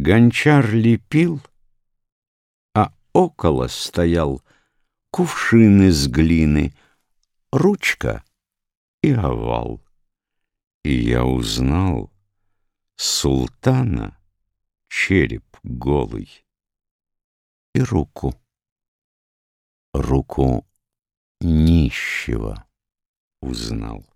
Гончар лепил, а около стоял Кувшин из глины, ручка и овал. И я узнал султана череп голый и руку, руку нищего узнал.